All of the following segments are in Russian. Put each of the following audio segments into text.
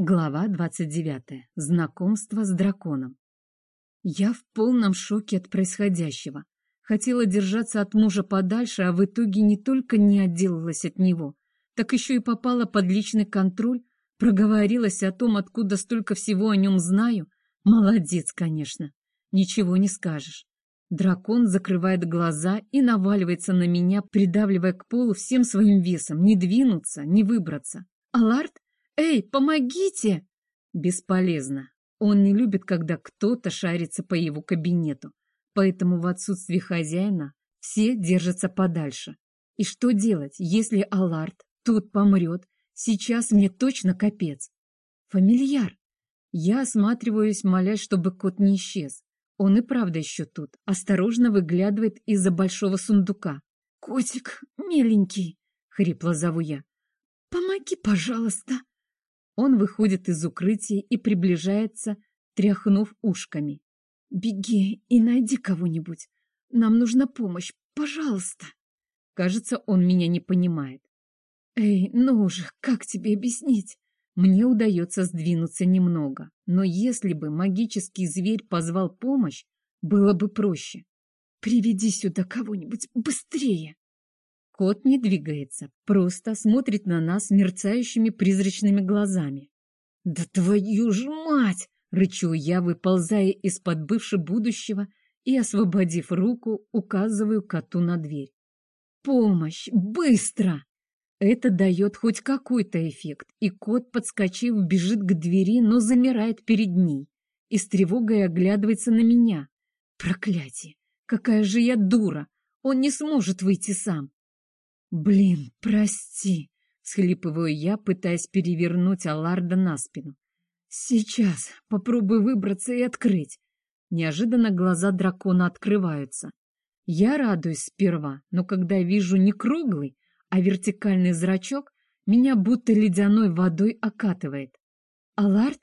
Глава 29. Знакомство с драконом. Я в полном шоке от происходящего. Хотела держаться от мужа подальше, а в итоге не только не отделалась от него, так еще и попала под личный контроль, проговорилась о том, откуда столько всего о нем знаю. Молодец, конечно. Ничего не скажешь. Дракон закрывает глаза и наваливается на меня, придавливая к полу всем своим весом, не двинуться, не выбраться. Аларт «Эй, помогите!» Бесполезно. Он не любит, когда кто-то шарится по его кабинету, поэтому в отсутствие хозяина все держатся подальше. И что делать, если Аларт тут помрет? Сейчас мне точно капец. Фамильяр. Я осматриваюсь, молясь, чтобы кот не исчез. Он и правда еще тут. Осторожно выглядывает из-за большого сундука. «Котик, миленький!» — хрипло зову я. «Помоги, пожалуйста!» Он выходит из укрытия и приближается, тряхнув ушками. «Беги и найди кого-нибудь. Нам нужна помощь. Пожалуйста!» Кажется, он меня не понимает. «Эй, ну уже, как тебе объяснить?» Мне удается сдвинуться немного, но если бы магический зверь позвал помощь, было бы проще. «Приведи сюда кого-нибудь быстрее!» Кот не двигается, просто смотрит на нас мерцающими призрачными глазами. «Да твою ж мать!» — рычу я, выползая из-под бывшего будущего и, освободив руку, указываю коту на дверь. «Помощь! Быстро!» Это дает хоть какой-то эффект, и кот, подскочив, бежит к двери, но замирает перед ней и с тревогой оглядывается на меня. Проклятие! Какая же я дура! Он не сможет выйти сам. «Блин, прости!» — схлипываю я, пытаясь перевернуть Аларда на спину. «Сейчас попробую выбраться и открыть». Неожиданно глаза дракона открываются. Я радуюсь сперва, но когда вижу не круглый, а вертикальный зрачок, меня будто ледяной водой окатывает. «Алард,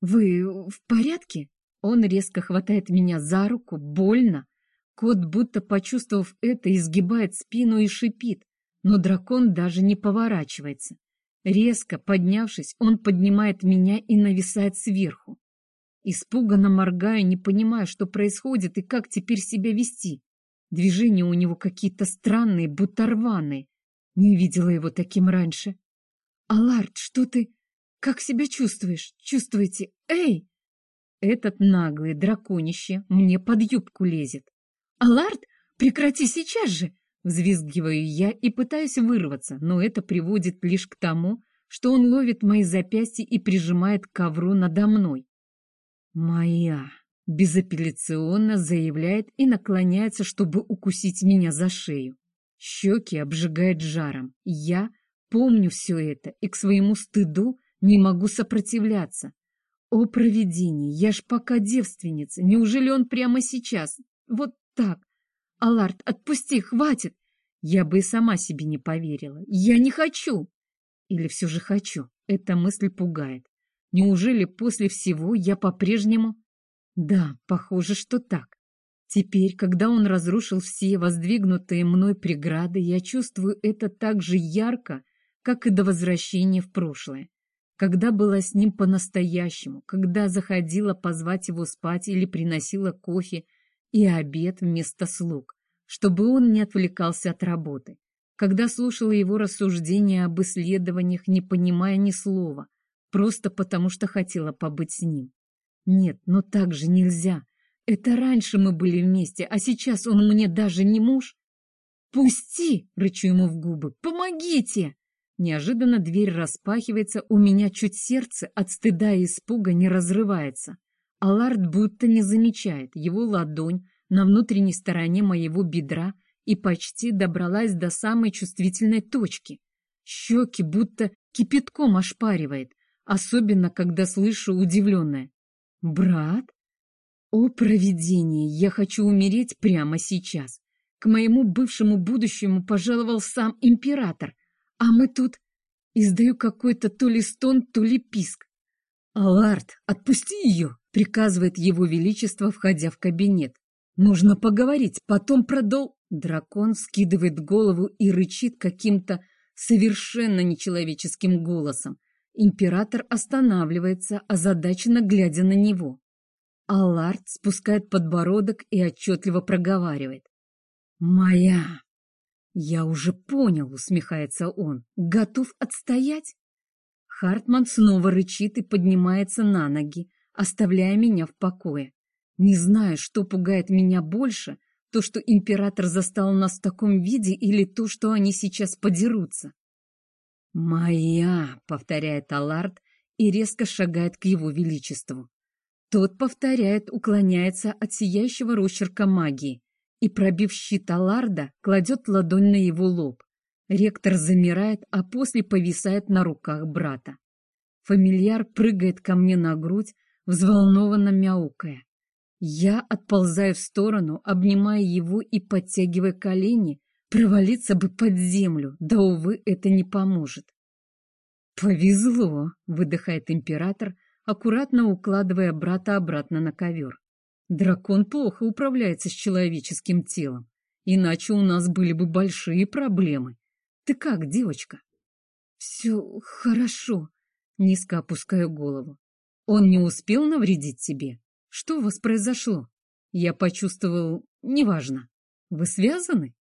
вы в порядке?» Он резко хватает меня за руку, больно. Кот, будто почувствовав это, изгибает спину и шипит но дракон даже не поворачивается. Резко поднявшись, он поднимает меня и нависает сверху. Испуганно моргаю, не понимая, что происходит и как теперь себя вести. Движения у него какие-то странные, будто рваные. Не видела его таким раньше. «Аларт, что ты? Как себя чувствуешь? Чувствуете? Эй!» Этот наглый драконище мне под юбку лезет. «Аларт, прекрати сейчас же! Взвизгиваю я и пытаюсь вырваться, но это приводит лишь к тому, что он ловит мои запястья и прижимает ковру надо мной. «Моя!» — безапелляционно заявляет и наклоняется, чтобы укусить меня за шею. Щеки обжигает жаром. Я помню все это и к своему стыду не могу сопротивляться. О, провидение, я ж пока девственница, неужели он прямо сейчас, вот так, Аларт, отпусти, хватит! Я бы и сама себе не поверила. Я не хочу! Или все же хочу? Эта мысль пугает. Неужели после всего я по-прежнему... Да, похоже, что так. Теперь, когда он разрушил все воздвигнутые мной преграды, я чувствую это так же ярко, как и до возвращения в прошлое. Когда была с ним по-настоящему, когда заходила позвать его спать или приносила кофе, и обед вместо слуг, чтобы он не отвлекался от работы. Когда слушала его рассуждения об исследованиях, не понимая ни слова, просто потому что хотела побыть с ним. Нет, но так же нельзя. Это раньше мы были вместе, а сейчас он мне даже не муж. «Пусти!» — рычу ему в губы. «Помогите!» Неожиданно дверь распахивается, у меня чуть сердце от стыда и испуга не разрывается. Аларт будто не замечает, его ладонь на внутренней стороне моего бедра и почти добралась до самой чувствительной точки. Щеки будто кипятком ошпаривает, особенно когда слышу удивленное. «Брат? О, провидение! Я хочу умереть прямо сейчас!» К моему бывшему будущему пожаловал сам император, а мы тут... Издаю какой-то то ли стон, то ли писк. «Аларт, отпусти ее!» — приказывает его величество, входя в кабинет. «Нужно поговорить, потом продол...» Дракон скидывает голову и рычит каким-то совершенно нечеловеческим голосом. Император останавливается, озадаченно глядя на него. Аллард спускает подбородок и отчетливо проговаривает. «Моя!» «Я уже понял», — усмехается он. «Готов отстоять?» Хартман снова рычит и поднимается на ноги, оставляя меня в покое. Не знаю, что пугает меня больше, то, что император застал нас в таком виде, или то, что они сейчас подерутся. «Моя!» — повторяет Аллард и резко шагает к его величеству. Тот повторяет, уклоняется от сияющего росчерка магии и, пробив щит Алларда, кладет ладонь на его лоб. Ректор замирает, а после повисает на руках брата. Фамильяр прыгает ко мне на грудь, взволнованно мяукая. Я отползаю в сторону, обнимая его и подтягивая колени, провалиться бы под землю, да, увы, это не поможет. «Повезло», — выдыхает император, аккуратно укладывая брата обратно на ковер. «Дракон плохо управляется с человеческим телом, иначе у нас были бы большие проблемы. Ты как, девочка?» «Все хорошо», — низко опускаю голову. «Он не успел навредить тебе?» Что у вас произошло? Я почувствовал... Неважно. Вы связаны?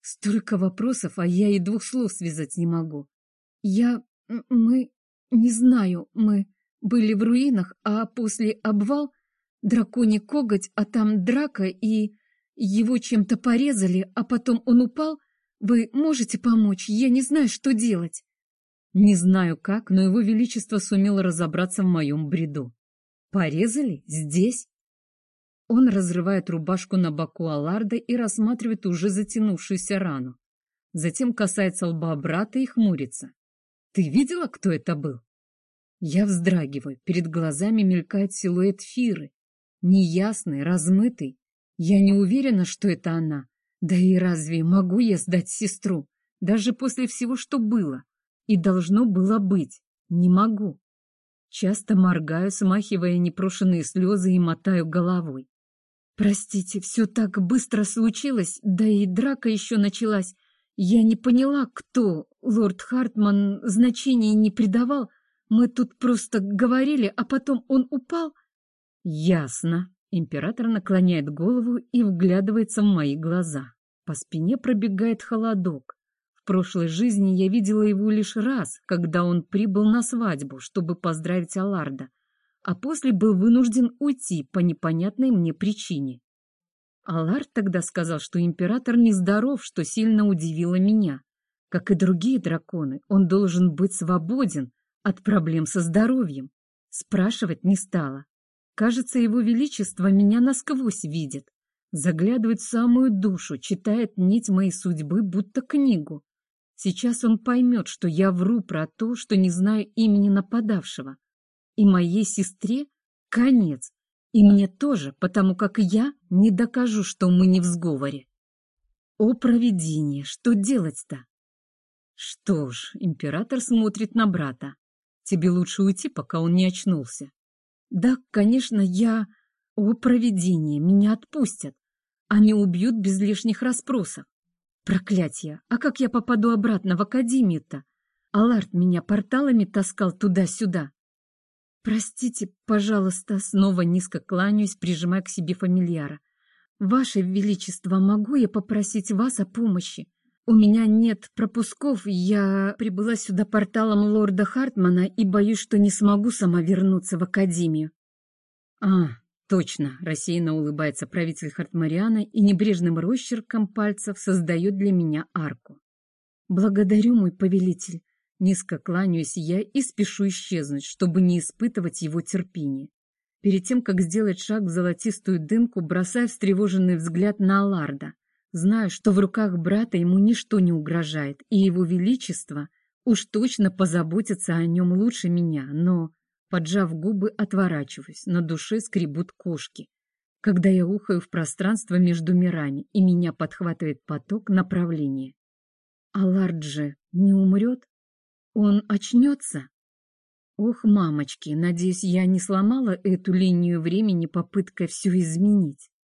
Столько вопросов, а я и двух слов связать не могу. Я... Мы... Не знаю, мы были в руинах, а после обвал драконий коготь, а там драка, и его чем-то порезали, а потом он упал. Вы можете помочь? Я не знаю, что делать. Не знаю как, но его величество сумело разобраться в моем бреду. Порезали? Здесь? Он разрывает рубашку на боку Алларда и рассматривает уже затянувшуюся рану. Затем касается лба брата и хмурится. «Ты видела, кто это был?» Я вздрагиваю. Перед глазами мелькает силуэт Фиры. Неясный, размытый. Я не уверена, что это она. Да и разве могу я сдать сестру? Даже после всего, что было. И должно было быть. Не могу. Часто моргаю, смахивая непрошенные слезы и мотаю головой. Простите, все так быстро случилось, да и драка еще началась. Я не поняла, кто. Лорд Хартман значения не придавал. Мы тут просто говорили, а потом он упал. Ясно. Император наклоняет голову и вглядывается в мои глаза. По спине пробегает холодок. Прошлой жизни я видела его лишь раз, когда он прибыл на свадьбу, чтобы поздравить Аларда, а после был вынужден уйти по непонятной мне причине. Алард тогда сказал, что император нездоров, что сильно удивило меня. Как и другие драконы, он должен быть свободен от проблем со здоровьем. Спрашивать не стала. Кажется, его величество меня насквозь видит. Заглядывает в самую душу, читает нить моей судьбы, будто книгу. Сейчас он поймет, что я вру про то, что не знаю имени нападавшего. И моей сестре конец. И мне тоже, потому как я не докажу, что мы не в сговоре. О, провидение, что делать-то? Что ж, император смотрит на брата. Тебе лучше уйти, пока он не очнулся. Да, конечно, я... О, провидение, меня отпустят. Они убьют без лишних расспросов. Проклятье! А как я попаду обратно в академию-то? Аларт меня порталами таскал туда-сюда. Простите, пожалуйста, снова низко кланяюсь, прижимая к себе фамильяра. Ваше Величество, могу я попросить вас о помощи? У меня нет пропусков, я прибыла сюда порталом лорда Хартмана и боюсь, что не смогу сама вернуться в академию. А, Точно, рассеянно улыбается правитель Хартмариана и небрежным росчерком пальцев создает для меня арку. Благодарю, мой повелитель. Низко кланяюсь я и спешу исчезнуть, чтобы не испытывать его терпения. Перед тем, как сделать шаг в золотистую дымку, бросаю встревоженный взгляд на Аларда. Знаю, что в руках брата ему ничто не угрожает, и его величество уж точно позаботится о нем лучше меня, но Поджав губы, отворачиваюсь, на душе скребут кошки. Когда я ухаю в пространство между мирами, и меня подхватывает поток направления. А Ларджи не умрет? Он очнется? Ох, мамочки, надеюсь, я не сломала эту линию времени попыткой все изменить.